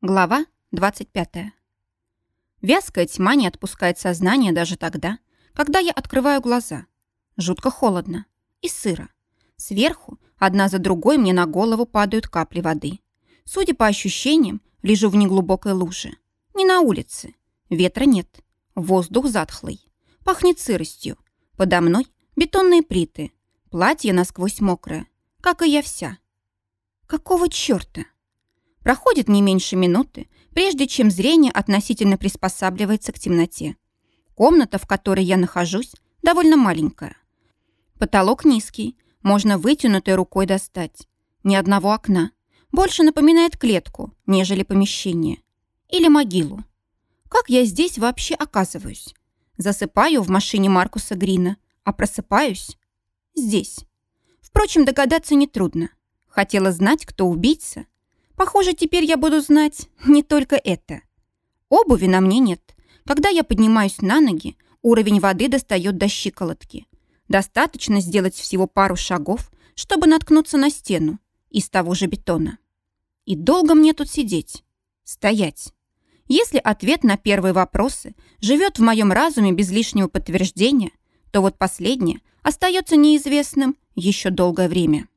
Глава 25. Вязкая тьма не отпускает сознание даже тогда, когда я открываю глаза. Жутко холодно и сыро. Сверху одна за другой мне на голову падают капли воды. Судя по ощущениям, лежу в неглубокой луже. Не на улице. Ветра нет. Воздух затхлый. Пахнет сыростью. Подо мной бетонные плиты. Платье насквозь мокрое. Как и я вся. Какого черта? Проходит не меньше минуты, прежде чем зрение относительно приспосабливается к темноте. Комната, в которой я нахожусь, довольно маленькая. Потолок низкий, можно вытянутой рукой достать. Ни одного окна. Больше напоминает клетку, нежели помещение. Или могилу. Как я здесь вообще оказываюсь? Засыпаю в машине Маркуса Грина, а просыпаюсь здесь. Впрочем, догадаться нетрудно. Хотела знать, кто убийца, Похоже, теперь я буду знать не только это. Обуви на мне нет. Когда я поднимаюсь на ноги, уровень воды достает до щиколотки. Достаточно сделать всего пару шагов, чтобы наткнуться на стену из того же бетона. И долго мне тут сидеть? Стоять. Если ответ на первые вопросы живет в моем разуме без лишнего подтверждения, то вот последнее остается неизвестным еще долгое время.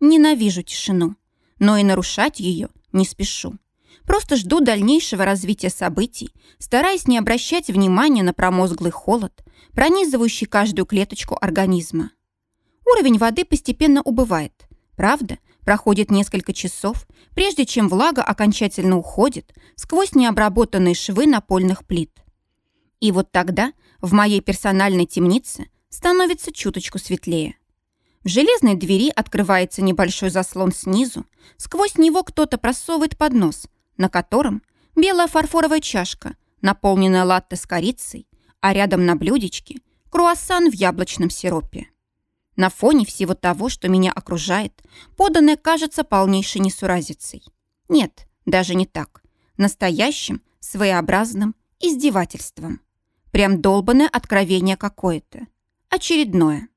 Ненавижу тишину но и нарушать ее не спешу. Просто жду дальнейшего развития событий, стараясь не обращать внимания на промозглый холод, пронизывающий каждую клеточку организма. Уровень воды постепенно убывает. Правда, проходит несколько часов, прежде чем влага окончательно уходит сквозь необработанные швы напольных плит. И вот тогда в моей персональной темнице становится чуточку светлее. В железной двери открывается небольшой заслон снизу. Сквозь него кто-то просовывает поднос, на котором белая фарфоровая чашка, наполненная латте с корицей, а рядом на блюдечке круассан в яблочном сиропе. На фоне всего того, что меня окружает, поданное кажется полнейшей несуразицей. Нет, даже не так. Настоящим, своеобразным издевательством. Прям долбанное откровение какое-то. Очередное.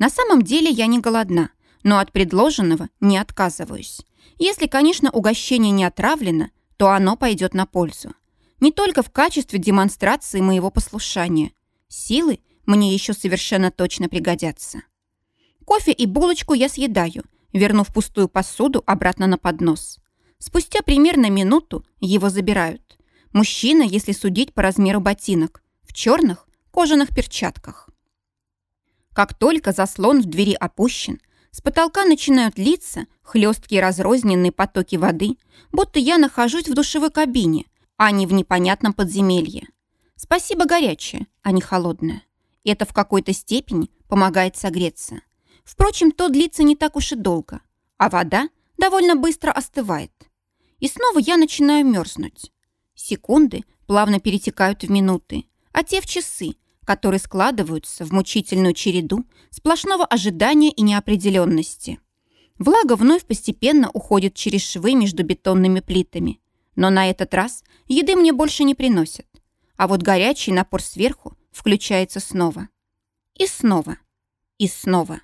На самом деле я не голодна, но от предложенного не отказываюсь. Если, конечно, угощение не отравлено, то оно пойдет на пользу. Не только в качестве демонстрации моего послушания. Силы мне еще совершенно точно пригодятся. Кофе и булочку я съедаю, вернув пустую посуду обратно на поднос. Спустя примерно минуту его забирают. Мужчина, если судить по размеру ботинок, в черных кожаных перчатках. Как только заслон в двери опущен, с потолка начинают литься хлесткие разрозненные потоки воды, будто я нахожусь в душевой кабине, а не в непонятном подземелье. Спасибо горячее, а не холодное. Это в какой-то степени помогает согреться. Впрочем, то длится не так уж и долго, а вода довольно быстро остывает. И снова я начинаю мерзнуть. Секунды плавно перетекают в минуты, а те в часы, которые складываются в мучительную череду сплошного ожидания и неопределенности. Влага вновь постепенно уходит через швы между бетонными плитами. Но на этот раз еды мне больше не приносят. А вот горячий напор сверху включается снова. И снова. И снова.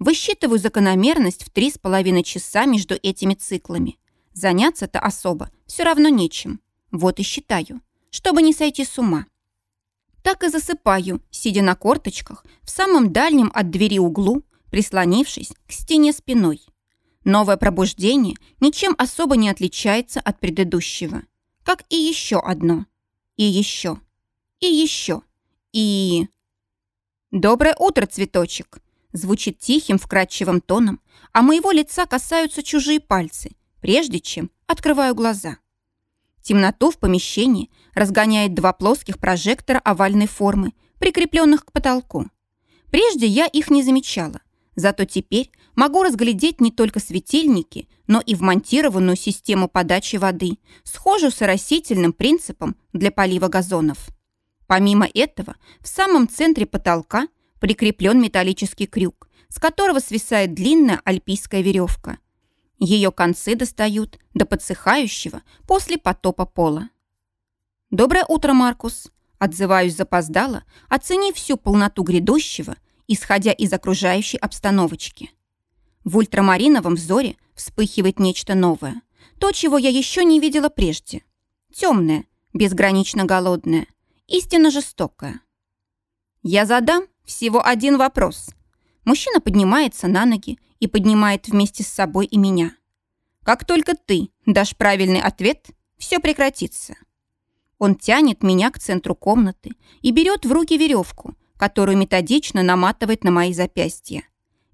Высчитываю закономерность в три с половиной часа между этими циклами. Заняться-то особо все равно нечем. Вот и считаю, чтобы не сойти с ума так и засыпаю, сидя на корточках в самом дальнем от двери углу, прислонившись к стене спиной. Новое пробуждение ничем особо не отличается от предыдущего. Как и еще одно. И еще. И еще. И... «Доброе утро, цветочек!» Звучит тихим, вкрадчивым тоном, а моего лица касаются чужие пальцы, прежде чем открываю глаза. Темноту в помещении разгоняет два плоских прожектора овальной формы, прикрепленных к потолку. Прежде я их не замечала, зато теперь могу разглядеть не только светильники, но и вмонтированную систему подачи воды, схожую с оросительным принципом для полива газонов. Помимо этого, в самом центре потолка прикреплен металлический крюк, с которого свисает длинная альпийская веревка, ее концы достают до подсыхающего после потопа пола. «Доброе утро, Маркус!» Отзываюсь запоздало, оценив всю полноту грядущего, исходя из окружающей обстановочки. В ультрамариновом взоре вспыхивает нечто новое. то, чего я еще не видела прежде. Темное, безгранично голодное, истинно жестокое. Я задам всего один вопрос. Мужчина поднимается на ноги и поднимает вместе с собой и меня. Как только ты дашь правильный ответ, все прекратится. Он тянет меня к центру комнаты и берет в руки веревку, которую методично наматывает на мои запястья.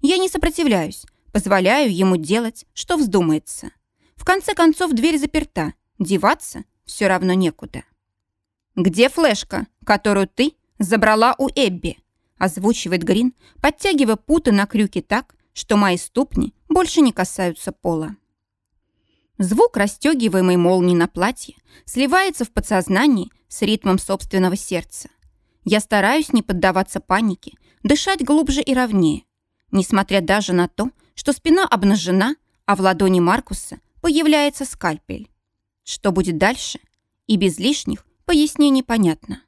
Я не сопротивляюсь, позволяю ему делать, что вздумается. В конце концов, дверь заперта, деваться все равно некуда. «Где флешка, которую ты забрала у Эбби?» озвучивает Грин, подтягивая путы на крюке так, что мои ступни больше не касаются пола. Звук расстегиваемой молнии на платье сливается в подсознании с ритмом собственного сердца. Я стараюсь не поддаваться панике, дышать глубже и ровнее, несмотря даже на то, что спина обнажена, а в ладони Маркуса появляется скальпель. Что будет дальше? И без лишних пояснений понятно.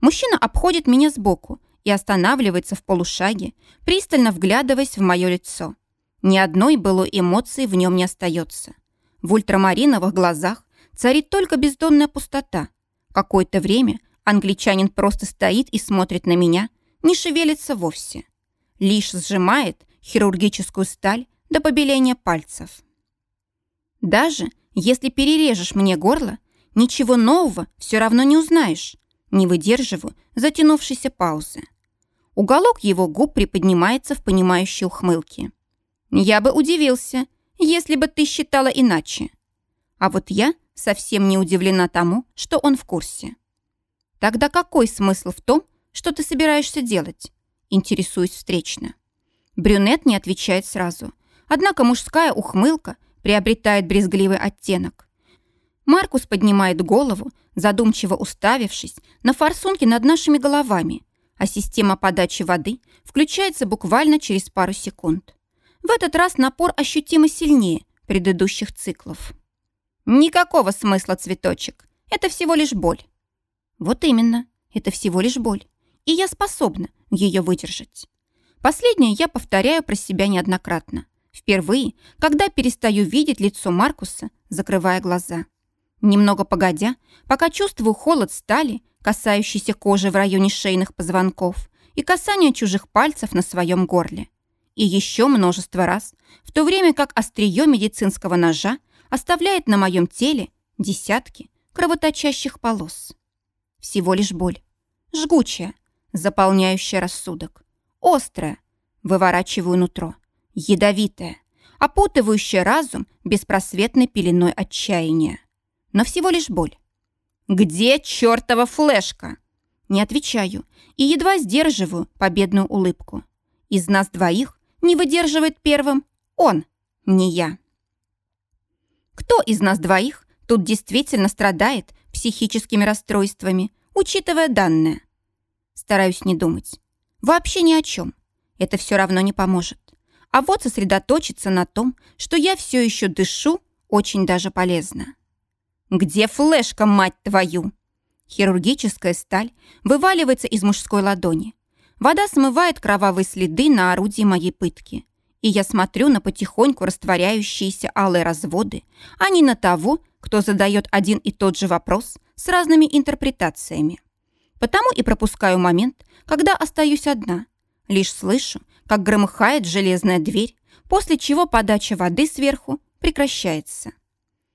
Мужчина обходит меня сбоку и останавливается в полушаге, пристально вглядываясь в мое лицо. Ни одной былой эмоции в нем не остается. В ультрамариновых глазах царит только бездонная пустота. Какое-то время англичанин просто стоит и смотрит на меня, не шевелится вовсе. Лишь сжимает хирургическую сталь до побеления пальцев. Даже если перережешь мне горло, ничего нового все равно не узнаешь. Не выдерживаю затянувшейся паузы. Уголок его губ приподнимается в понимающей ухмылке. Я бы удивился, если бы ты считала иначе. А вот я совсем не удивлена тому, что он в курсе. Тогда какой смысл в том, что ты собираешься делать? Интересуюсь встречно. Брюнет не отвечает сразу. Однако мужская ухмылка приобретает брезгливый оттенок. Маркус поднимает голову, задумчиво уставившись на форсунки над нашими головами, а система подачи воды включается буквально через пару секунд. В этот раз напор ощутимо сильнее предыдущих циклов. Никакого смысла, цветочек. Это всего лишь боль. Вот именно, это всего лишь боль. И я способна ее выдержать. Последнее я повторяю про себя неоднократно. Впервые, когда перестаю видеть лицо Маркуса, закрывая глаза. Немного погодя, пока чувствую холод стали, касающийся кожи в районе шейных позвонков и касание чужих пальцев на своем горле. И еще множество раз, в то время как острие медицинского ножа оставляет на моем теле десятки кровоточащих полос. Всего лишь боль. Жгучая, заполняющая рассудок. Острая, выворачиваю нутро. Ядовитая, опутывающая разум беспросветной пеленой отчаяния. Но всего лишь боль. «Где чертова флешка?» Не отвечаю и едва сдерживаю победную улыбку. Из нас двоих не выдерживает первым он, не я. Кто из нас двоих тут действительно страдает психическими расстройствами, учитывая данное? Стараюсь не думать. Вообще ни о чем. Это все равно не поможет. А вот сосредоточиться на том, что я все еще дышу, очень даже полезно. «Где флешка, мать твою?» Хирургическая сталь вываливается из мужской ладони. Вода смывает кровавые следы на орудии моей пытки. И я смотрю на потихоньку растворяющиеся алые разводы, а не на того, кто задает один и тот же вопрос с разными интерпретациями. Потому и пропускаю момент, когда остаюсь одна. Лишь слышу, как громыхает железная дверь, после чего подача воды сверху прекращается.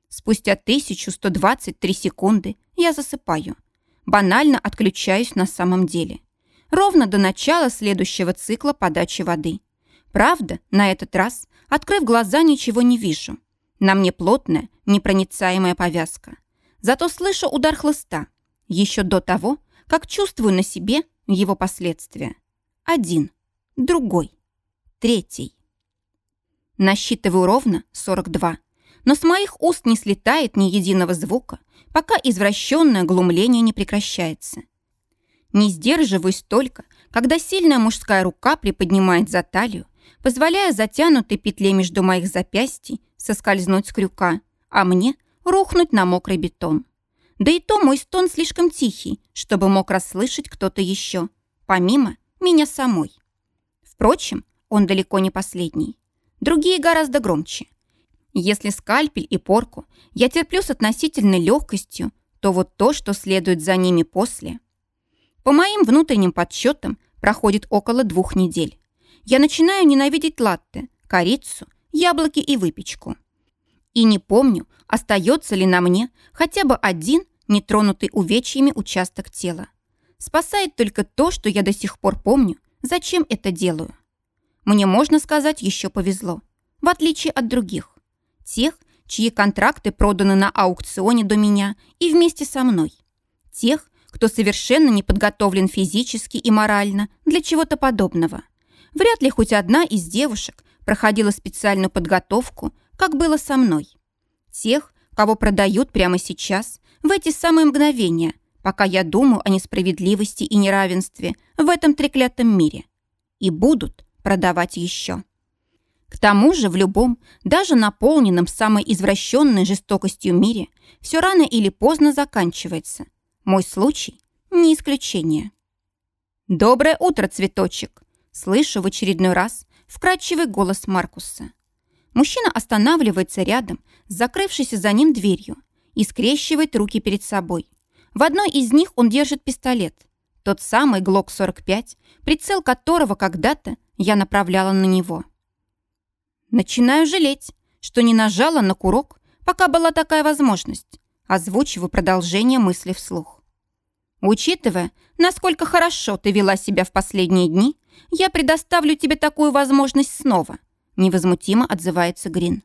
Спустя 1123 секунды я засыпаю. Банально отключаюсь на самом деле ровно до начала следующего цикла подачи воды. Правда, на этот раз, открыв глаза, ничего не вижу. На мне плотная, непроницаемая повязка. Зато слышу удар хлыста. Еще до того, как чувствую на себе его последствия. Один, другой, третий. Насчитываю ровно 42. Но с моих уст не слетает ни единого звука, пока извращенное глумление не прекращается. Не сдерживаюсь только, когда сильная мужская рука приподнимает за талию, позволяя затянутой петле между моих запястий соскользнуть с крюка, а мне рухнуть на мокрый бетон. Да и то мой стон слишком тихий, чтобы мог расслышать кто-то еще, помимо меня самой. Впрочем, он далеко не последний. Другие гораздо громче. Если скальпель и порку я терплю с относительной легкостью, то вот то, что следует за ними после. По моим внутренним подсчетам, проходит около двух недель. Я начинаю ненавидеть латте, корицу, яблоки и выпечку. И не помню, остается ли на мне хотя бы один нетронутый увечьями участок тела. Спасает только то, что я до сих пор помню, зачем это делаю. Мне, можно сказать, еще повезло, в отличие от других. Тех, чьи контракты проданы на аукционе до меня и вместе со мной. Тех, кто совершенно не подготовлен физически и морально для чего-то подобного. Вряд ли хоть одна из девушек проходила специальную подготовку, как было со мной. Тех, кого продают прямо сейчас, в эти самые мгновения, пока я думаю о несправедливости и неравенстве в этом треклятом мире. И будут продавать еще. К тому же в любом, даже наполненном самой извращенной жестокостью мире, все рано или поздно заканчивается. Мой случай – не исключение. «Доброе утро, цветочек!» Слышу в очередной раз вкрадчивый голос Маркуса. Мужчина останавливается рядом с закрывшейся за ним дверью и скрещивает руки перед собой. В одной из них он держит пистолет. Тот самый ГЛОК-45, прицел которого когда-то я направляла на него. Начинаю жалеть, что не нажала на курок, пока была такая возможность. Озвучиваю продолжение мысли вслух. Учитывая, насколько хорошо ты вела себя в последние дни, я предоставлю тебе такую возможность снова. Невозмутимо отзывается Грин.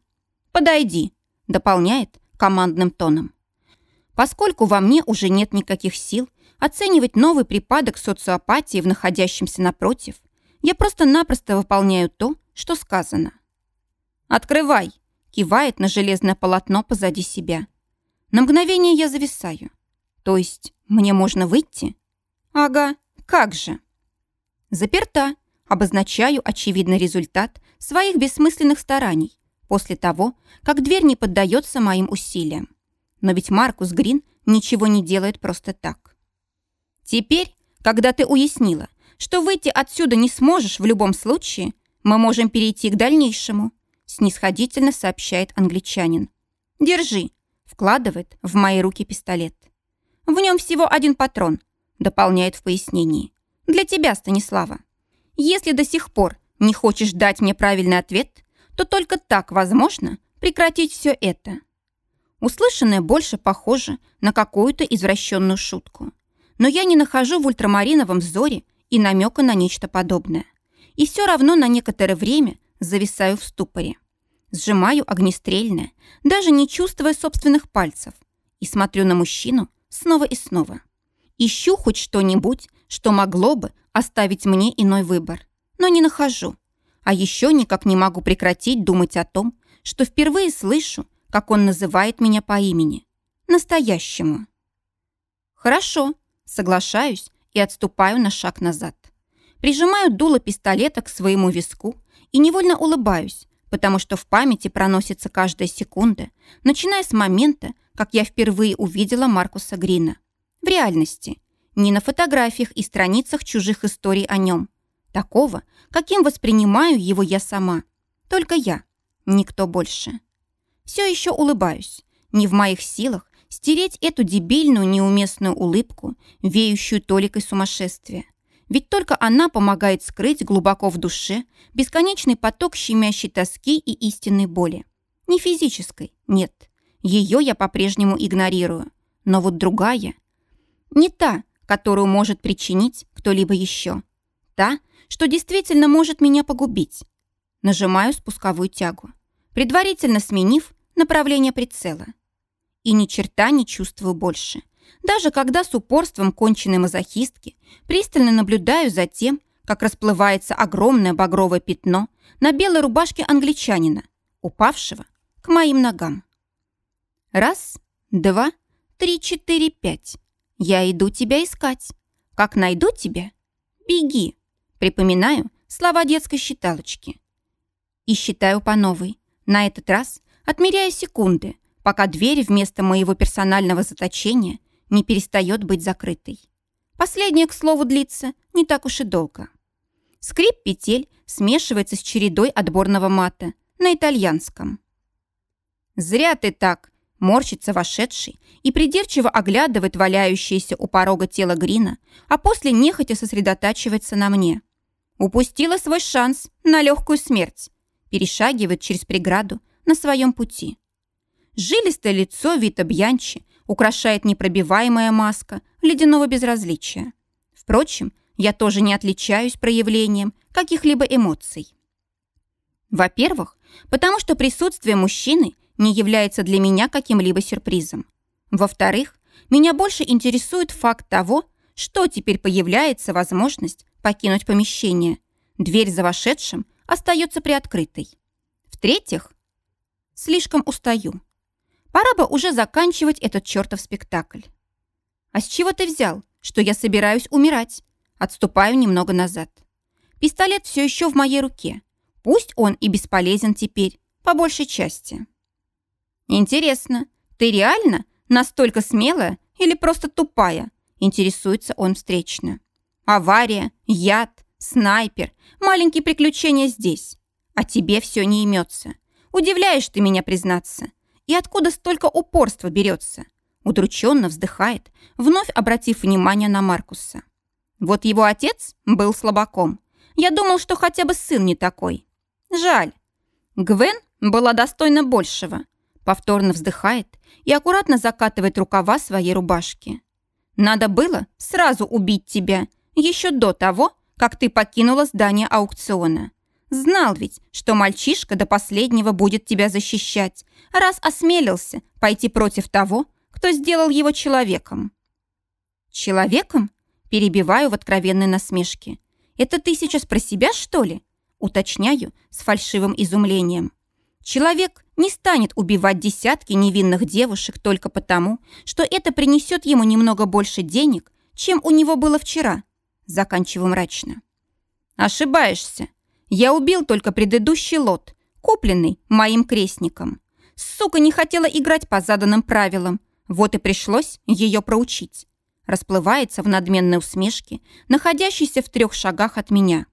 Подойди, дополняет командным тоном. Поскольку во мне уже нет никаких сил оценивать новый припадок социопатии в находящемся напротив, я просто-напросто выполняю то, что сказано. «Открывай!» – кивает на железное полотно позади себя. На мгновение я зависаю. То есть мне можно выйти? Ага, как же? Заперта. Обозначаю очевидный результат своих бессмысленных стараний после того, как дверь не поддается моим усилиям. Но ведь Маркус Грин ничего не делает просто так. Теперь, когда ты уяснила, что выйти отсюда не сможешь в любом случае, мы можем перейти к дальнейшему – снисходительно сообщает англичанин. «Держи», — вкладывает в мои руки пистолет. «В нем всего один патрон», — дополняет в пояснении. «Для тебя, Станислава. Если до сих пор не хочешь дать мне правильный ответ, то только так возможно прекратить все это». Услышанное больше похоже на какую-то извращенную шутку. Но я не нахожу в ультрамариновом взоре и намека на нечто подобное. И все равно на некоторое время зависаю в ступоре. Сжимаю огнестрельное, даже не чувствуя собственных пальцев, и смотрю на мужчину снова и снова. Ищу хоть что-нибудь, что могло бы оставить мне иной выбор, но не нахожу. А еще никак не могу прекратить думать о том, что впервые слышу, как он называет меня по имени. Настоящему. Хорошо, соглашаюсь и отступаю на шаг назад. Прижимаю дуло пистолета к своему виску и невольно улыбаюсь, потому что в памяти проносится каждая секунда, начиная с момента, как я впервые увидела Маркуса Грина. В реальности, не на фотографиях и страницах чужих историй о нем. Такого, каким воспринимаю его я сама. Только я, никто больше. Все еще улыбаюсь. Не в моих силах стереть эту дебильную неуместную улыбку, веющую толикой сумасшествия. Ведь только она помогает скрыть глубоко в душе бесконечный поток щемящей тоски и истинной боли. Не физической, нет. Ее я по-прежнему игнорирую. Но вот другая. Не та, которую может причинить кто-либо еще. Та, что действительно может меня погубить. Нажимаю спусковую тягу, предварительно сменив направление прицела. И ни черта не чувствую больше – даже когда с упорством конченной мазохистки пристально наблюдаю за тем, как расплывается огромное багровое пятно на белой рубашке англичанина, упавшего к моим ногам. Раз, два, три, четыре, пять. Я иду тебя искать. Как найду тебя, беги. Припоминаю слова детской считалочки. И считаю по новой. На этот раз отмеряя секунды, пока дверь вместо моего персонального заточения не перестает быть закрытой. Последнее, к слову, длится не так уж и долго. Скрип петель смешивается с чередой отборного мата на итальянском. «Зря ты так!» – морщится вошедший и придирчиво оглядывает валяющееся у порога тело Грина, а после нехотя сосредотачивается на мне. Упустила свой шанс на легкую смерть. Перешагивает через преграду на своем пути. Жилистое лицо Вита Бьянчи украшает непробиваемая маска ледяного безразличия. Впрочем, я тоже не отличаюсь проявлением каких-либо эмоций. Во-первых, потому что присутствие мужчины не является для меня каким-либо сюрпризом. Во-вторых, меня больше интересует факт того, что теперь появляется возможность покинуть помещение. Дверь за вошедшим остается приоткрытой. В-третьих, слишком устаю. Пора бы уже заканчивать этот чертов спектакль. А с чего ты взял, что я собираюсь умирать? Отступаю немного назад. Пистолет все еще в моей руке. Пусть он и бесполезен теперь, по большей части. Интересно, ты реально настолько смелая или просто тупая? Интересуется он встречно. Авария, яд, снайпер, маленькие приключения здесь. А тебе все не имется. Удивляешь ты меня, признаться. И откуда столько упорства берется? Удрученно вздыхает, вновь обратив внимание на Маркуса. Вот его отец был слабаком. Я думал, что хотя бы сын не такой. Жаль. Гвен была достойна большего. Повторно вздыхает и аккуратно закатывает рукава своей рубашки. Надо было сразу убить тебя, еще до того, как ты покинула здание аукциона. Знал ведь, что мальчишка до последнего будет тебя защищать, раз осмелился пойти против того, кто сделал его человеком. Человеком? Перебиваю в откровенной насмешке. Это ты сейчас про себя, что ли? Уточняю с фальшивым изумлением. Человек не станет убивать десятки невинных девушек только потому, что это принесет ему немного больше денег, чем у него было вчера. Заканчиваю мрачно. Ошибаешься. Я убил только предыдущий лот, купленный моим крестником. Сука не хотела играть по заданным правилам, вот и пришлось ее проучить. Расплывается в надменной усмешке, находящейся в трех шагах от меня.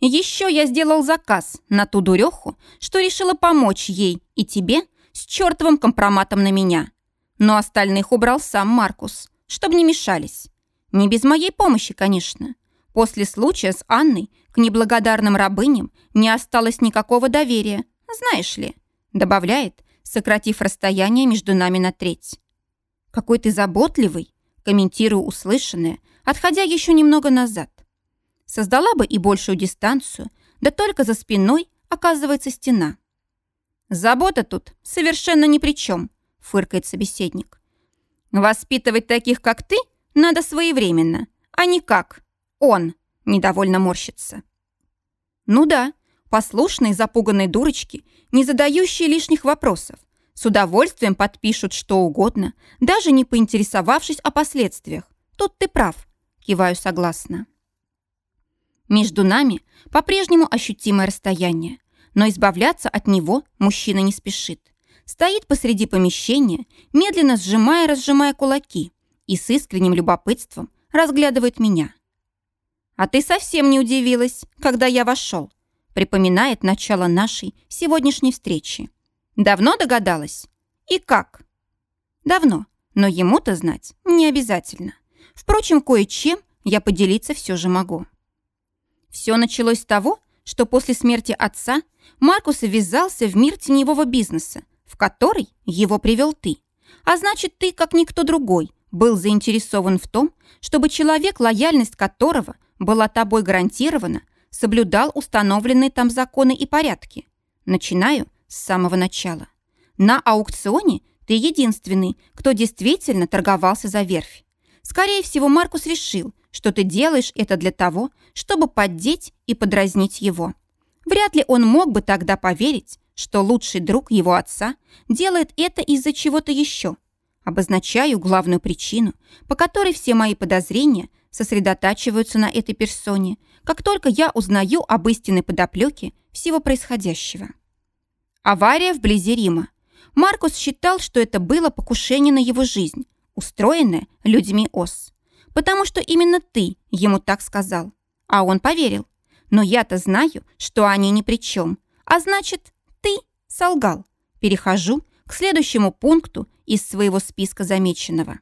Еще я сделал заказ на ту дуреху, что решила помочь ей и тебе с чертовым компроматом на меня. Но остальных убрал сам Маркус, чтобы не мешались. Не без моей помощи, конечно. После случая с Анной к неблагодарным рабыням не осталось никакого доверия, знаешь ли, добавляет, сократив расстояние между нами на треть. Какой ты заботливый, комментирую услышанное, отходя еще немного назад. Создала бы и большую дистанцию, да только за спиной оказывается стена. «Забота тут совершенно ни при чем», — фыркает собеседник. «Воспитывать таких, как ты, надо своевременно, а не как он», — недовольно морщится. «Ну да, послушные запуганные дурочки, не задающие лишних вопросов, с удовольствием подпишут что угодно, даже не поинтересовавшись о последствиях. Тут ты прав», — киваю согласно. Между нами по-прежнему ощутимое расстояние, но избавляться от него мужчина не спешит. Стоит посреди помещения, медленно сжимая и разжимая кулаки, и с искренним любопытством разглядывает меня. «А ты совсем не удивилась, когда я вошел», припоминает начало нашей сегодняшней встречи. «Давно догадалась? И как?» «Давно, но ему-то знать не обязательно. Впрочем, кое-чем я поделиться все же могу». Все началось с того, что после смерти отца Маркус ввязался в мир теневого бизнеса, в который его привел ты. А значит, ты, как никто другой, был заинтересован в том, чтобы человек, лояльность которого была тобой гарантирована, соблюдал установленные там законы и порядки. Начинаю с самого начала. На аукционе ты единственный, кто действительно торговался за верфь. Скорее всего, Маркус решил, что ты делаешь это для того, чтобы поддеть и подразнить его. Вряд ли он мог бы тогда поверить, что лучший друг его отца делает это из-за чего-то еще. Обозначаю главную причину, по которой все мои подозрения сосредотачиваются на этой персоне, как только я узнаю об истинной подоплеке всего происходящего. Авария вблизи Рима. Маркус считал, что это было покушение на его жизнь, устроенное людьми ОС потому что именно ты ему так сказал. А он поверил. Но я-то знаю, что они ни при чем. А значит, ты солгал. Перехожу к следующему пункту из своего списка замеченного.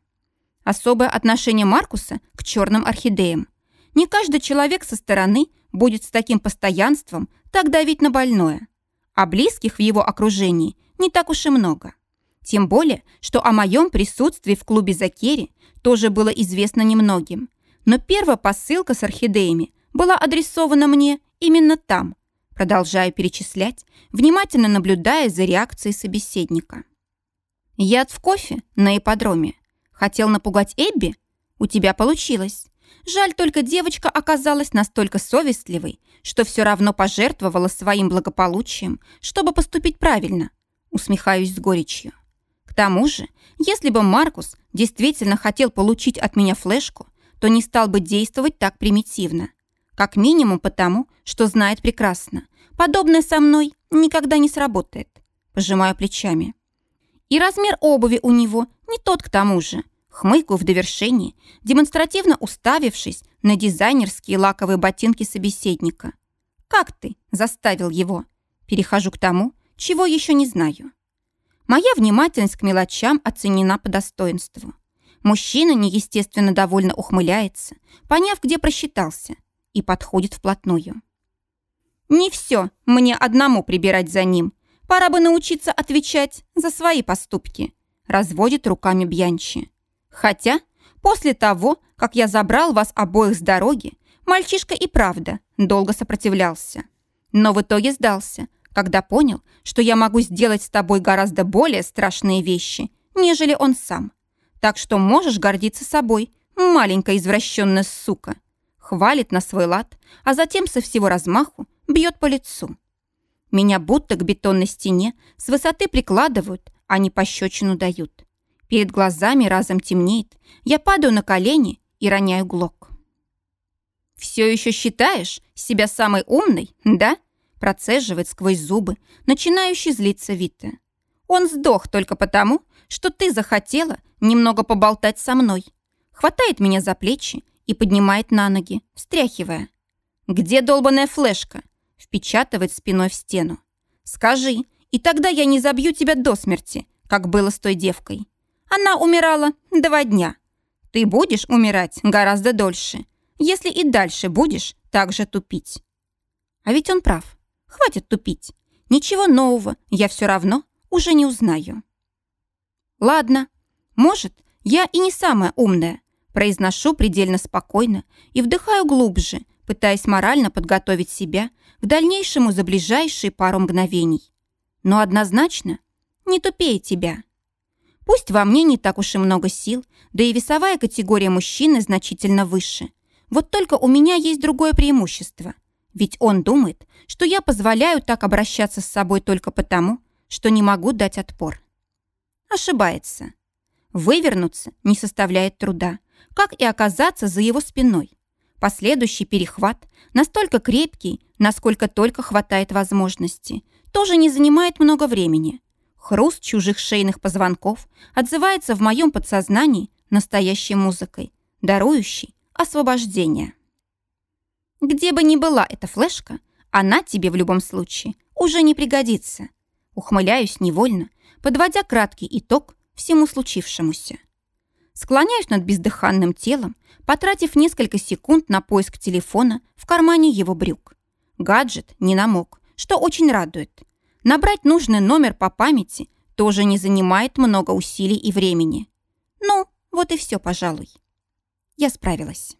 Особое отношение Маркуса к черным орхидеям. Не каждый человек со стороны будет с таким постоянством так давить на больное. А близких в его окружении не так уж и много. Тем более, что о моем присутствии в клубе Закери тоже было известно немногим. Но первая посылка с орхидеями была адресована мне именно там. Продолжаю перечислять, внимательно наблюдая за реакцией собеседника. Яд в кофе на ипподроме. Хотел напугать Эбби? У тебя получилось. Жаль, только девочка оказалась настолько совестливой, что все равно пожертвовала своим благополучием, чтобы поступить правильно. Усмехаюсь с горечью тому же, если бы Маркус действительно хотел получить от меня флешку, то не стал бы действовать так примитивно. Как минимум потому, что знает прекрасно. Подобное со мной никогда не сработает. Пожимаю плечами. И размер обуви у него не тот к тому же. Хмыкаю в довершении, демонстративно уставившись на дизайнерские лаковые ботинки собеседника. «Как ты?» – заставил его. Перехожу к тому, чего еще не знаю. Моя внимательность к мелочам оценена по достоинству. Мужчина неестественно довольно ухмыляется, поняв, где просчитался, и подходит вплотную. «Не все мне одному прибирать за ним. Пора бы научиться отвечать за свои поступки», разводит руками Бьянчи. «Хотя, после того, как я забрал вас обоих с дороги, мальчишка и правда долго сопротивлялся. Но в итоге сдался, когда понял, что я могу сделать с тобой гораздо более страшные вещи, нежели он сам. Так что можешь гордиться собой, маленькая извращенная сука. Хвалит на свой лад, а затем со всего размаху бьет по лицу. Меня будто к бетонной стене с высоты прикладывают, а не пощечину дают. Перед глазами разом темнеет, я падаю на колени и роняю глок. «Все еще считаешь себя самой умной, да?» Процеживает сквозь зубы, начинающий злиться Вита. Он сдох только потому, что ты захотела немного поболтать со мной. Хватает меня за плечи и поднимает на ноги, встряхивая. «Где долбаная флешка?» Впечатывает спиной в стену. «Скажи, и тогда я не забью тебя до смерти, как было с той девкой. Она умирала два дня. Ты будешь умирать гораздо дольше, если и дальше будешь так же тупить». А ведь он прав. Хватит тупить. Ничего нового я все равно уже не узнаю. Ладно, может, я и не самая умная. Произношу предельно спокойно и вдыхаю глубже, пытаясь морально подготовить себя к дальнейшему за ближайшие пару мгновений. Но однозначно не тупее тебя. Пусть во мне не так уж и много сил, да и весовая категория мужчины значительно выше. Вот только у меня есть другое преимущество – ведь он думает, что я позволяю так обращаться с собой только потому, что не могу дать отпор. Ошибается. Вывернуться не составляет труда, как и оказаться за его спиной. Последующий перехват, настолько крепкий, насколько только хватает возможности, тоже не занимает много времени. Хруст чужих шейных позвонков отзывается в моем подсознании настоящей музыкой, дарующей освобождение. Где бы ни была эта флешка, она тебе в любом случае уже не пригодится. Ухмыляюсь невольно, подводя краткий итог всему случившемуся. Склоняюсь над бездыханным телом, потратив несколько секунд на поиск телефона в кармане его брюк. Гаджет не намок, что очень радует. Набрать нужный номер по памяти тоже не занимает много усилий и времени. Ну, вот и все, пожалуй. Я справилась.